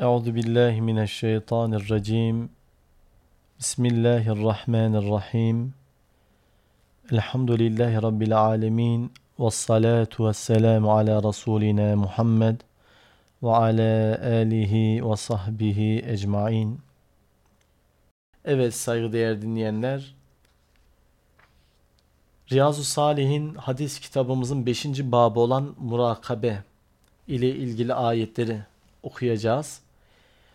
Euzu billahi mineşşeytanirracim. Bismillahirrahmanirrahim. Elhamdülillahi rabbil alamin. Ves salatu vesselamu ala rasulina Muhammed ve ala alihi ve sahbihi ecmaîn. Evet saygıdeğer dinleyenler, Riyazu Salih'in hadis kitabımızın 5. babı olan murakabe ile ilgili ayetleri okuyacağız.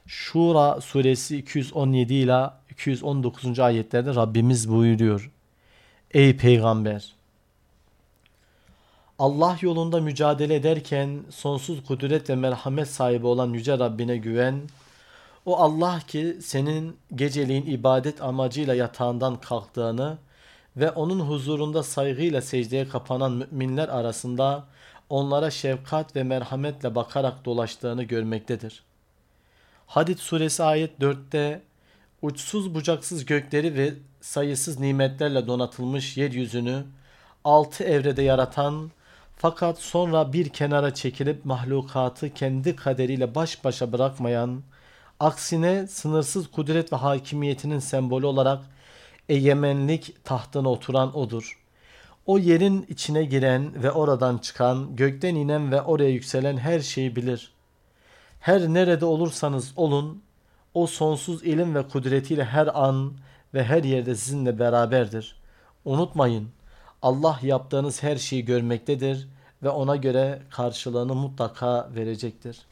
Şura suresi 217 ile 219. ayetlerde Rabbimiz buyuruyor. Ey peygamber! Allah yolunda mücadele ederken sonsuz kudret ve merhamet sahibi olan Yüce Rabbine güven. O Allah ki senin geceliğin ibadet amacıyla yatağından kalktığını ve onun huzurunda saygıyla secdeye kapanan müminler arasında onlara şefkat ve merhametle bakarak dolaştığını görmektedir. Hadid suresi ayet 4'te uçsuz bucaksız gökleri ve sayısız nimetlerle donatılmış yeryüzünü altı evrede yaratan fakat sonra bir kenara çekilip mahlukatı kendi kaderiyle baş başa bırakmayan, aksine sınırsız kudret ve hakimiyetinin sembolü olarak egemenlik tahtına oturan odur. O yerin içine giren ve oradan çıkan, gökten inen ve oraya yükselen her şeyi bilir. Her nerede olursanız olun, o sonsuz ilim ve kudretiyle her an ve her yerde sizinle beraberdir. Unutmayın, Allah yaptığınız her şeyi görmektedir ve ona göre karşılığını mutlaka verecektir.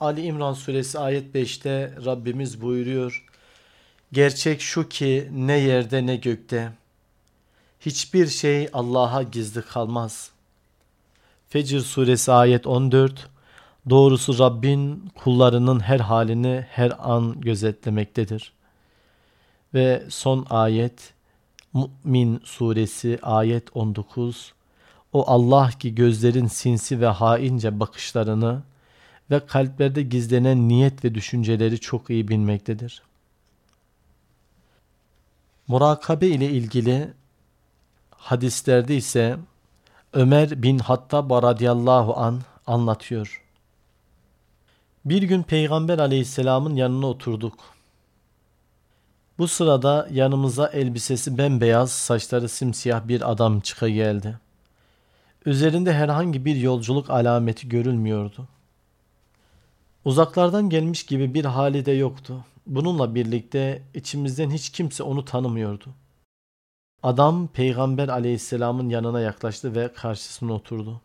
Ali İmran suresi ayet 5'te Rabbimiz buyuruyor. Gerçek şu ki ne yerde ne gökte hiçbir şey Allah'a gizli kalmaz. Fecr suresi ayet 14 Doğrusu Rabbin kullarının her halini her an gözetlemektedir. Ve son ayet Mü'min suresi ayet 19 O Allah ki gözlerin sinsi ve haince bakışlarını ve kalplerde gizlenen niyet ve düşünceleri çok iyi bilmektedir. Murakabe ile ilgili hadislerde ise Ömer bin Hattab radıyallahu an anlatıyor. Bir gün Peygamber aleyhisselamın yanına oturduk. Bu sırada yanımıza elbisesi bembeyaz, saçları simsiyah bir adam çıka geldi. Üzerinde herhangi bir yolculuk alameti görülmüyordu. Uzaklardan gelmiş gibi bir hali de yoktu. Bununla birlikte içimizden hiç kimse onu tanımıyordu. Adam Peygamber aleyhisselamın yanına yaklaştı ve karşısına oturdu.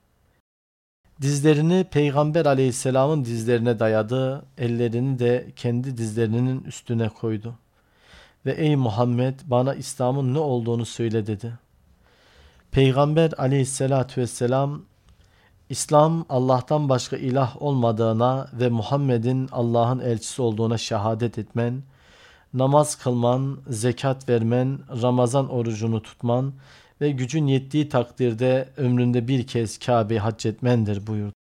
Dizlerini Peygamber aleyhisselamın dizlerine dayadı, ellerini de kendi dizlerinin üstüne koydu. Ve ey Muhammed bana İslam'ın ne olduğunu söyle dedi. Peygamber aleyhissalatü vesselam İslam Allah'tan başka ilah olmadığına ve Muhammed'in Allah'ın elçisi olduğuna şehadet etmen, namaz kılman, zekat vermen, Ramazan orucunu tutman ve gücün yettiği takdirde ömründe bir kez Kabe'yi hac etmendir buyurdu.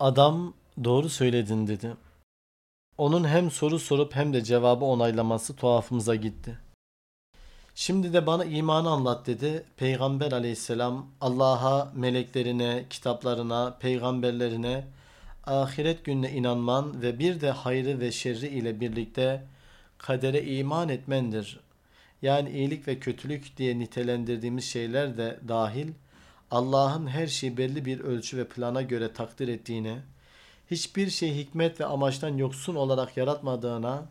Adam doğru söyledin dedi. Onun hem soru sorup hem de cevabı onaylaması tuhafımıza gitti. Şimdi de bana imanı anlat dedi. Peygamber aleyhisselam Allah'a, meleklerine, kitaplarına, peygamberlerine, ahiret gününe inanman ve bir de hayrı ve şerri ile birlikte kadere iman etmendir. Yani iyilik ve kötülük diye nitelendirdiğimiz şeyler de dahil Allah'ın her şeyi belli bir ölçü ve plana göre takdir ettiğine, hiçbir şey hikmet ve amaçtan yoksun olarak yaratmadığına,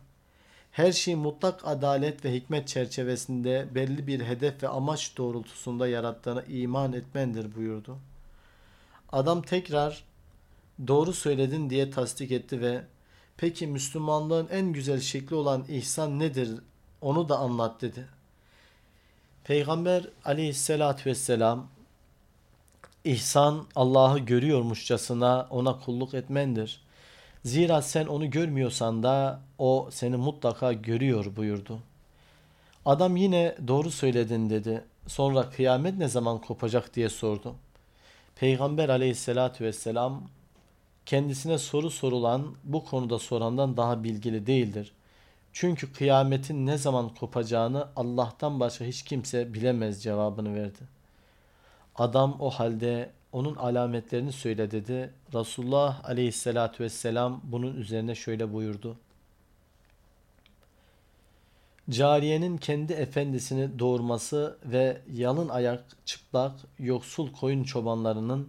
her şeyi mutlak adalet ve hikmet çerçevesinde belli bir hedef ve amaç doğrultusunda yarattığına iman etmendir buyurdu. Adam tekrar doğru söyledin diye tasdik etti ve peki Müslümanlığın en güzel şekli olan ihsan nedir onu da anlat dedi. Peygamber aleyhissalatü vesselam ihsan Allah'ı görüyormuşçasına ona kulluk etmendir. Zira sen onu görmüyorsan da o seni mutlaka görüyor buyurdu. Adam yine doğru söyledin dedi. Sonra kıyamet ne zaman kopacak diye sordu. Peygamber aleyhissalatü vesselam kendisine soru sorulan bu konuda sorandan daha bilgili değildir. Çünkü kıyametin ne zaman kopacağını Allah'tan başka hiç kimse bilemez cevabını verdi. Adam o halde onun alametlerini söyle dedi. Resulullah aleyhissalatü vesselam bunun üzerine şöyle buyurdu. Cariyenin kendi efendisini doğurması ve yalın ayak, çıplak, yoksul koyun çobanlarının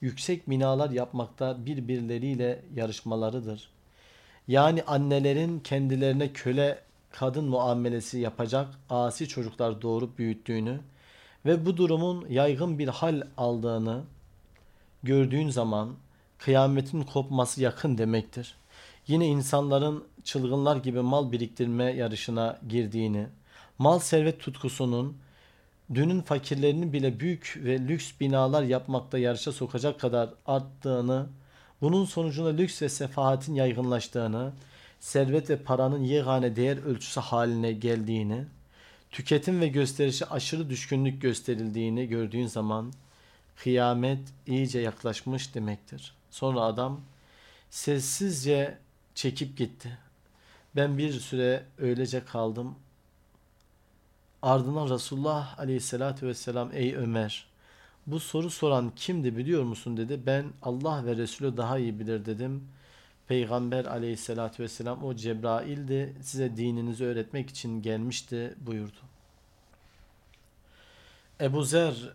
yüksek binalar yapmakta birbirleriyle yarışmalarıdır. Yani annelerin kendilerine köle kadın muamelesi yapacak asi çocuklar doğurup büyüttüğünü ve bu durumun yaygın bir hal aldığını gördüğün zaman kıyametin kopması yakın demektir. Yine insanların çılgınlar gibi mal biriktirme yarışına girdiğini, mal servet tutkusunun dünün fakirlerinin bile büyük ve lüks binalar yapmakta yarışa sokacak kadar arttığını, bunun sonucunda lüks ve sefahatin yaygınlaştığını, servet ve paranın yegane değer ölçüsü haline geldiğini, tüketim ve gösterişe aşırı düşkünlük gösterildiğini gördüğün zaman kıyamet iyice yaklaşmış demektir. Sonra adam sessizce çekip gitti. Ben bir süre öylece kaldım. Ardından Resulullah aleyhissalatü vesselam ey Ömer bu soru soran kimdi biliyor musun dedi. Ben Allah ve Resulü daha iyi bilir dedim. Peygamber aleyhissalatü vesselam o Cebrail'di size dininizi öğretmek için gelmişti buyurdu. Ebu Zer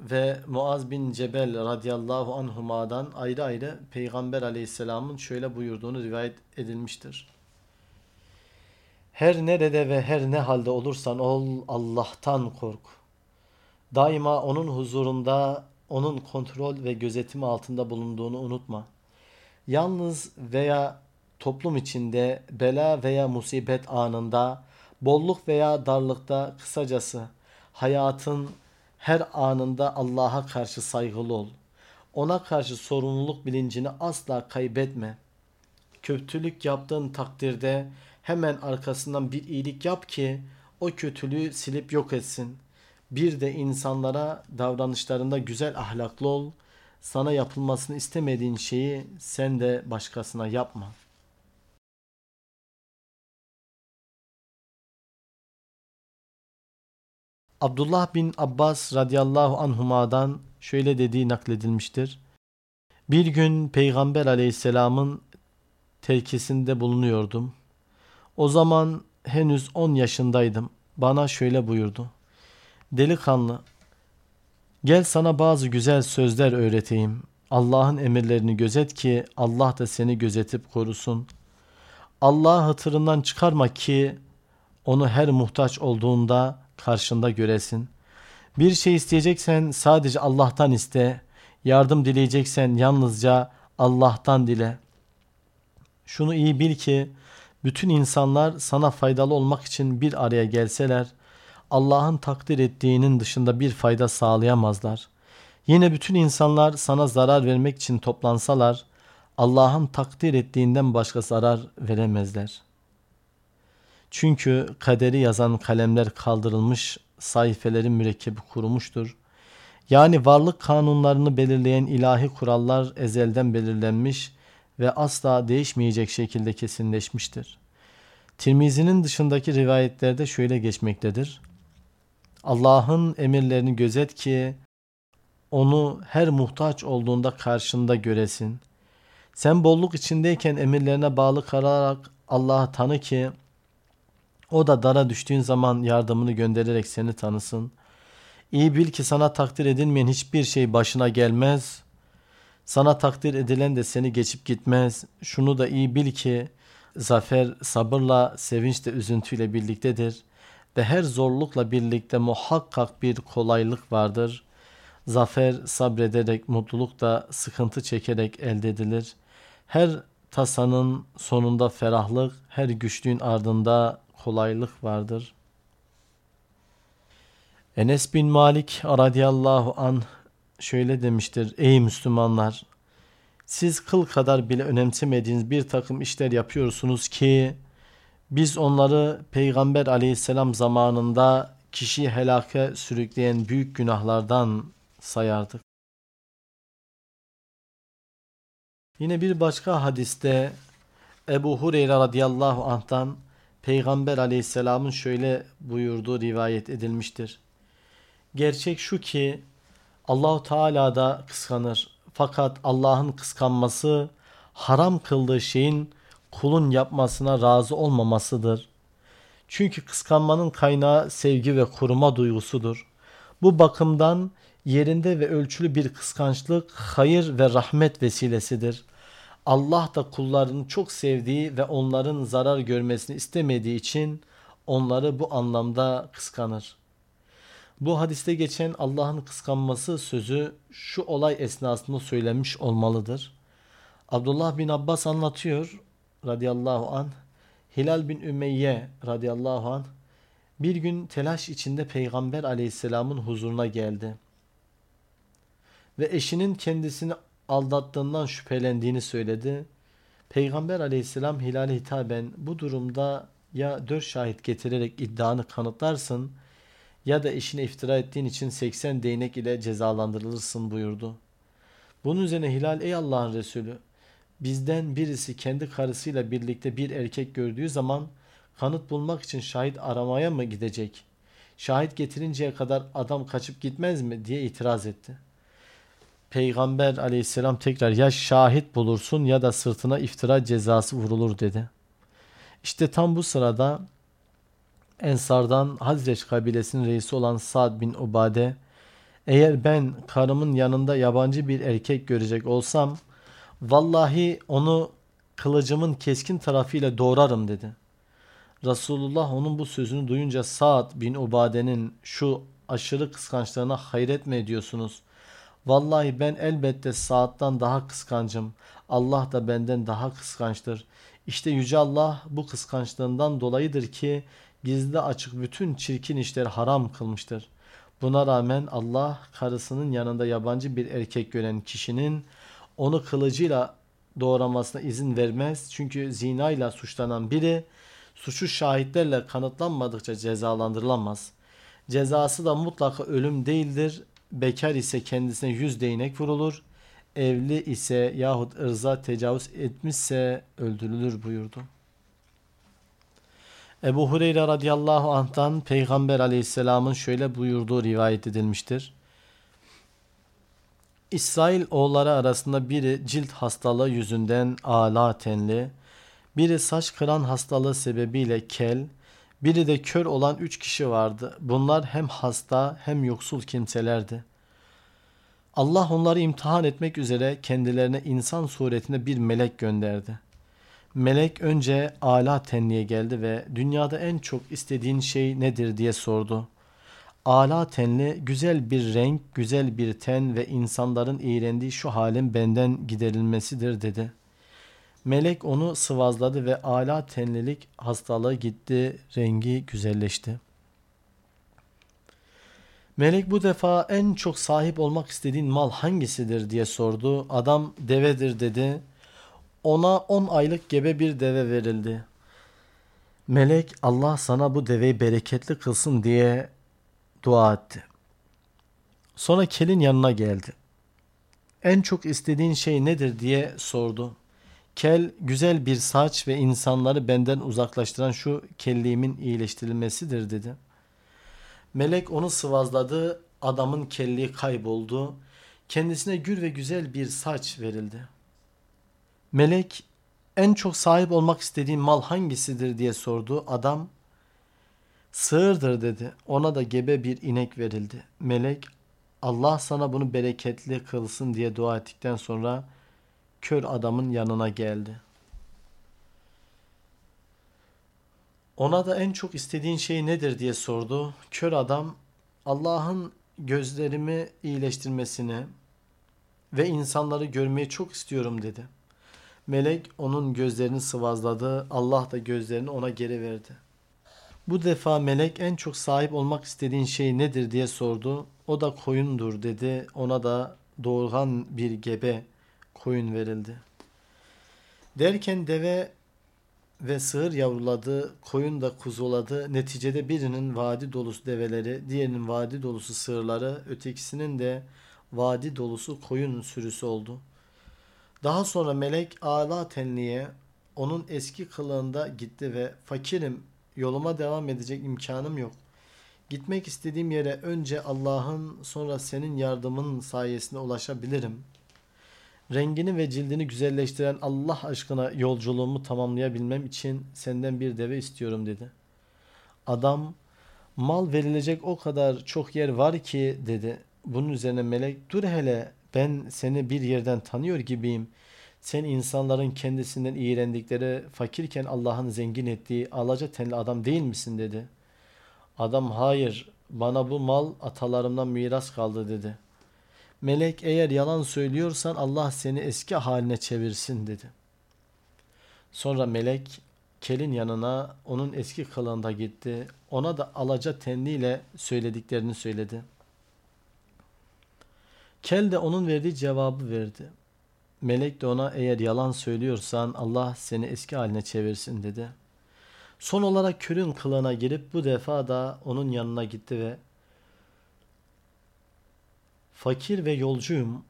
ve Muaz bin Cebel radıyallahu anhuma'dan ayrı ayrı Peygamber aleyhisselamın şöyle buyurduğunu rivayet edilmiştir. Her nerede ve her ne halde olursan ol Allah'tan kork. Daima onun huzurunda, onun kontrol ve gözetimi altında bulunduğunu unutma. Yalnız veya toplum içinde bela veya musibet anında, bolluk veya darlıkta kısacası hayatın her anında Allah'a karşı saygılı ol. Ona karşı sorumluluk bilincini asla kaybetme. Kötülük yaptığın takdirde hemen arkasından bir iyilik yap ki o kötülüğü silip yok etsin. Bir de insanlara davranışlarında güzel ahlaklı ol. Sana yapılmasını istemediğin şeyi sen de başkasına yapma. Abdullah bin Abbas radıyallahu anhuma'dan şöyle dediği nakledilmiştir. Bir gün Peygamber aleyhisselamın terkisinde bulunuyordum. O zaman henüz 10 yaşındaydım. Bana şöyle buyurdu. Delikanlı, gel sana bazı güzel sözler öğreteyim. Allah'ın emirlerini gözet ki Allah da seni gözetip korusun. Allah'ı hatırından çıkarma ki onu her muhtaç olduğunda karşında göresin. Bir şey isteyeceksen sadece Allah'tan iste. Yardım dileyeceksen yalnızca Allah'tan dile. Şunu iyi bil ki bütün insanlar sana faydalı olmak için bir araya gelseler Allah'ın takdir ettiğinin dışında bir fayda sağlayamazlar. Yine bütün insanlar sana zarar vermek için toplansalar Allah'ın takdir ettiğinden başka zarar veremezler. Çünkü kaderi yazan kalemler kaldırılmış, sayfelerin mürekkebi kurumuştur. Yani varlık kanunlarını belirleyen ilahi kurallar ezelden belirlenmiş ve asla değişmeyecek şekilde kesinleşmiştir. Tirmizi'nin dışındaki rivayetlerde şöyle geçmektedir. Allah'ın emirlerini gözet ki onu her muhtaç olduğunda karşında göresin. Sen bolluk içindeyken emirlerine bağlı kalarak Allah'ı tanı ki o da dara düştüğün zaman yardımını göndererek seni tanısın. İyi bil ki sana takdir edilmeyen hiçbir şey başına gelmez. Sana takdir edilen de seni geçip gitmez. Şunu da iyi bil ki zafer sabırla, sevinç de üzüntüyle birliktedir. Ve her zorlukla birlikte muhakkak bir kolaylık vardır. Zafer sabrederek, mutluluk da sıkıntı çekerek elde edilir. Her tasanın sonunda ferahlık, her güçlüğün ardında kolaylık vardır. Enes bin Malik radıyallahu an şöyle demiştir. Ey Müslümanlar! Siz kıl kadar bile önemsemediğiniz bir takım işler yapıyorsunuz ki biz onları Peygamber aleyhisselam zamanında kişiyi helake sürükleyen büyük günahlardan sayardık. Yine bir başka hadiste Ebu Hureyre radıyallahu anh'tan Peygamber aleyhisselamın şöyle buyurduğu rivayet edilmiştir. Gerçek şu ki Allahu Teala da kıskanır. Fakat Allah'ın kıskanması haram kıldığı şeyin kulun yapmasına razı olmamasıdır. Çünkü kıskanmanın kaynağı sevgi ve koruma duygusudur. Bu bakımdan yerinde ve ölçülü bir kıskançlık hayır ve rahmet vesilesidir. Allah da kullarını çok sevdiği ve onların zarar görmesini istemediği için onları bu anlamda kıskanır. Bu hadiste geçen Allah'ın kıskanması sözü şu olay esnasında söylenmiş olmalıdır. Abdullah bin Abbas anlatıyor radıyallahu an. Hilal bin Ümeyye radıyallahu an bir gün telaş içinde Peygamber aleyhisselamın huzuruna geldi. Ve eşinin kendisini aldattığından şüphelendiğini söyledi. Peygamber aleyhisselam Hilal'e hitaben bu durumda ya dört şahit getirerek iddianı kanıtlarsın ya da eşine iftira ettiğin için 80 değnek ile cezalandırılırsın buyurdu. Bunun üzerine Hilal ey Allah'ın Resulü bizden birisi kendi karısıyla birlikte bir erkek gördüğü zaman kanıt bulmak için şahit aramaya mı gidecek? Şahit getirinceye kadar adam kaçıp gitmez mi diye itiraz etti. Peygamber aleyhisselam tekrar ya şahit bulursun ya da sırtına iftira cezası vurulur dedi. İşte tam bu sırada Ensardan Hazreç kabilesinin reisi olan Sa'd bin Ubade eğer ben karımın yanında yabancı bir erkek görecek olsam vallahi onu kılıcımın keskin tarafıyla doğrarım dedi. Resulullah onun bu sözünü duyunca Sa'd bin Ubade'nin şu aşırı kıskançlığına hayret mi ediyorsunuz? Vallahi ben elbette Sa'd'dan daha kıskancım. Allah da benden daha kıskançtır. İşte Yüce Allah bu kıskançlığından dolayıdır ki gizli açık bütün çirkin işleri haram kılmıştır. Buna rağmen Allah karısının yanında yabancı bir erkek gören kişinin onu kılıcıyla doğramasına izin vermez. Çünkü zinayla suçlanan biri suçu şahitlerle kanıtlanmadıkça cezalandırılamaz. Cezası da mutlaka ölüm değildir. Bekar ise kendisine yüz değnek vurulur. Evli ise yahut ırza tecavüz etmişse öldürülür buyurdu. Ebu Hureyre radıyallahu anh'tan Peygamber aleyhisselamın şöyle buyurduğu rivayet edilmiştir. İsrail oğulları arasında biri cilt hastalığı yüzünden ala tenli, biri saç kıran hastalığı sebebiyle kel, biri de kör olan üç kişi vardı. Bunlar hem hasta hem yoksul kimselerdi. Allah onları imtihan etmek üzere kendilerine insan suretinde bir melek gönderdi. Melek önce ala tenliğe geldi ve dünyada en çok istediğin şey nedir diye sordu. Ala tenli güzel bir renk, güzel bir ten ve insanların iğrendiği şu halin benden giderilmesidir dedi. Melek onu sıvazladı ve ala tenlilik hastalığı gitti, rengi güzelleşti. Melek bu defa en çok sahip olmak istediğin mal hangisidir diye sordu. Adam devedir dedi. Ona 10 aylık gebe bir deve verildi. Melek Allah sana bu deveyi bereketli kılsın diye dua etti. Sonra kelin yanına geldi. En çok istediğin şey nedir diye sordu. Kel güzel bir saç ve insanları benden uzaklaştıran şu kelliğimin iyileştirilmesidir dedi. Melek onu sıvazladı, adamın kelliği kayboldu. Kendisine gür ve güzel bir saç verildi. Melek en çok sahip olmak istediğin mal hangisidir diye sordu. Adam sığırdır dedi. Ona da gebe bir inek verildi. Melek Allah sana bunu bereketli kılsın diye dua ettikten sonra kör adamın yanına geldi. Ona da en çok istediğin şey nedir diye sordu. Kör adam Allah'ın gözlerimi iyileştirmesini ve insanları görmeyi çok istiyorum dedi. Melek onun gözlerini sıvazladı. Allah da gözlerini ona geri verdi. Bu defa melek en çok sahip olmak istediğin şey nedir diye sordu. O da koyundur dedi. Ona da doğurgan bir gebe koyun verildi. Derken deve ve sığır yavruladı, koyun da kuzuladı. Neticede birinin vadi dolusu develeri, diğerinin vadi dolusu sığırları, ötekisinin de vadi dolusu koyun sürüsü oldu.'' Daha sonra melek ala tenliğe onun eski kılığında gitti ve fakirim yoluma devam edecek imkanım yok. Gitmek istediğim yere önce Allah'ın sonra senin yardımın sayesinde ulaşabilirim. Rengini ve cildini güzelleştiren Allah aşkına yolculuğumu tamamlayabilmem için senden bir deve istiyorum dedi. Adam mal verilecek o kadar çok yer var ki dedi. Bunun üzerine melek dur hele ben seni bir yerden tanıyor gibiyim. Sen insanların kendisinden iğrendikleri fakirken Allah'ın zengin ettiği alaca tenli adam değil misin dedi. Adam hayır bana bu mal atalarımdan miras kaldı dedi. Melek eğer yalan söylüyorsan Allah seni eski haline çevirsin dedi. Sonra melek kelin yanına onun eski kılığında gitti. Ona da alaca tenliyle söylediklerini söyledi. Kel de onun verdiği cevabı verdi. Melek de ona eğer yalan söylüyorsan Allah seni eski haline çevirsin dedi. Son olarak körün kılığına girip bu defa da onun yanına gitti ve fakir ve yolcuyum.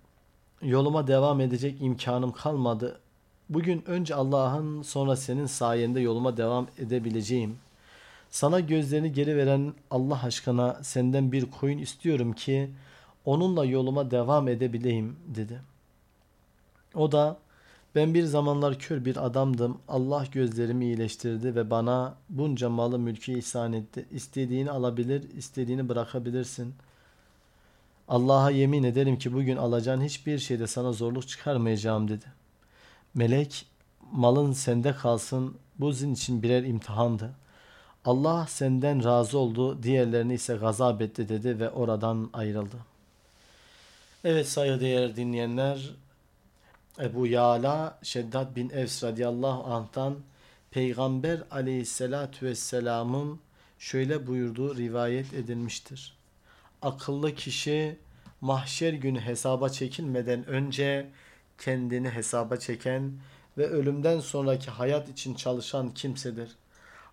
Yoluma devam edecek imkanım kalmadı. Bugün önce Allah'ın sonra senin sayende yoluma devam edebileceğim. Sana gözlerini geri veren Allah aşkına senden bir koyun istiyorum ki onunla yoluma devam edebileyim dedi. O da ben bir zamanlar kör bir adamdım. Allah gözlerimi iyileştirdi ve bana bunca malı mülkü ihsan etti. İstediğini alabilir, istediğini bırakabilirsin. Allah'a yemin ederim ki bugün alacağın hiçbir şeyde sana zorluk çıkarmayacağım dedi. Melek, malın sende kalsın, bu zin için birer imtihandı. Allah senden razı oldu, diğerlerini ise gazap etti dedi ve oradan ayrıldı. Evet saygıdeğer dinleyenler, Ebu Yala Şeddat bin Evs radıyallahu anh'tan Peygamber aleyhissalatü vesselamın şöyle buyurduğu rivayet edilmiştir. Akıllı kişi mahşer günü hesaba çekilmeden önce kendini hesaba çeken ve ölümden sonraki hayat için çalışan kimsedir.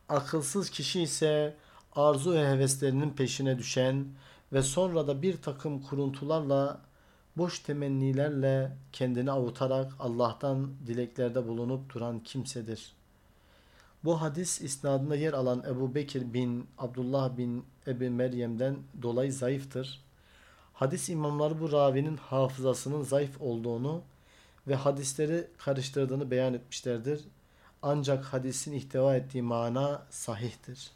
Akılsız kişi ise arzu ve heveslerinin peşine düşen ve sonra da bir takım kuruntularla boş temennilerle kendini avutarak Allah'tan dileklerde bulunup duran kimsedir. Bu hadis isnadında yer alan Ebu Bekir bin Abdullah bin Ebi Meryem'den dolayı zayıftır. Hadis imamları bu ravinin hafızasının zayıf olduğunu ve hadisleri karıştırdığını beyan etmişlerdir. Ancak hadisin ihtiva ettiği mana sahihtir.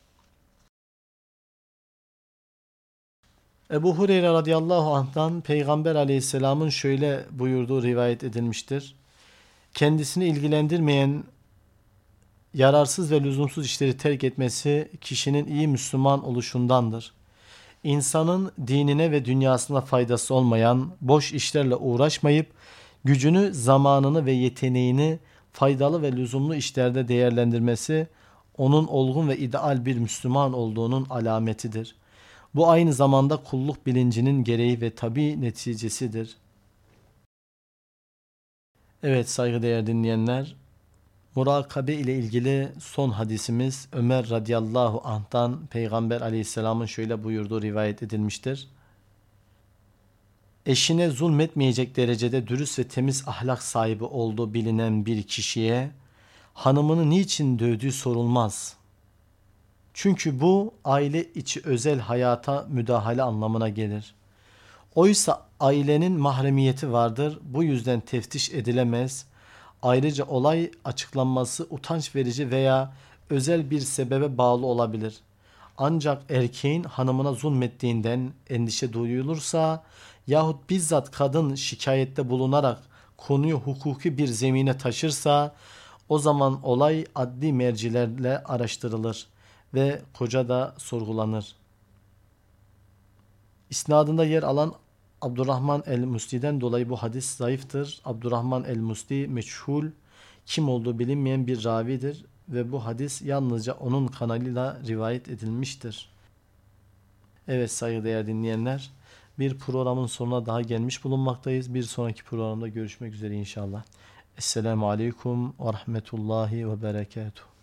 Ebu Hureyre radıyallahu anh'tan Peygamber aleyhisselamın şöyle buyurduğu rivayet edilmiştir. Kendisini ilgilendirmeyen yararsız ve lüzumsuz işleri terk etmesi kişinin iyi Müslüman oluşundandır. İnsanın dinine ve dünyasına faydası olmayan boş işlerle uğraşmayıp gücünü, zamanını ve yeteneğini faydalı ve lüzumlu işlerde değerlendirmesi onun olgun ve ideal bir Müslüman olduğunun alametidir.'' Bu aynı zamanda kulluk bilincinin gereği ve tabi neticesidir. Evet saygıdeğer dinleyenler, murakabe ile ilgili son hadisimiz Ömer radıyallahu anh'tan Peygamber aleyhisselamın şöyle buyurduğu rivayet edilmiştir. Eşine zulmetmeyecek derecede dürüst ve temiz ahlak sahibi olduğu bilinen bir kişiye hanımını niçin dövdüğü sorulmaz.'' Çünkü bu aile içi özel hayata müdahale anlamına gelir. Oysa ailenin mahremiyeti vardır. Bu yüzden teftiş edilemez. Ayrıca olay açıklanması utanç verici veya özel bir sebebe bağlı olabilir. Ancak erkeğin hanımına zulmettiğinden endişe duyulursa yahut bizzat kadın şikayette bulunarak konuyu hukuki bir zemine taşırsa o zaman olay adli mercilerle araştırılır ve koca da sorgulanır. İsnadında yer alan Abdurrahman el-Musli'den dolayı bu hadis zayıftır. Abdurrahman el-Musli meçhul, kim olduğu bilinmeyen bir ravidir ve bu hadis yalnızca onun kanalıyla rivayet edilmiştir. Evet saygıdeğer dinleyenler, bir programın sonuna daha gelmiş bulunmaktayız. Bir sonraki programda görüşmek üzere inşallah. Esselamu Aleyküm ve Rahmetullahi ve Berekatuhu.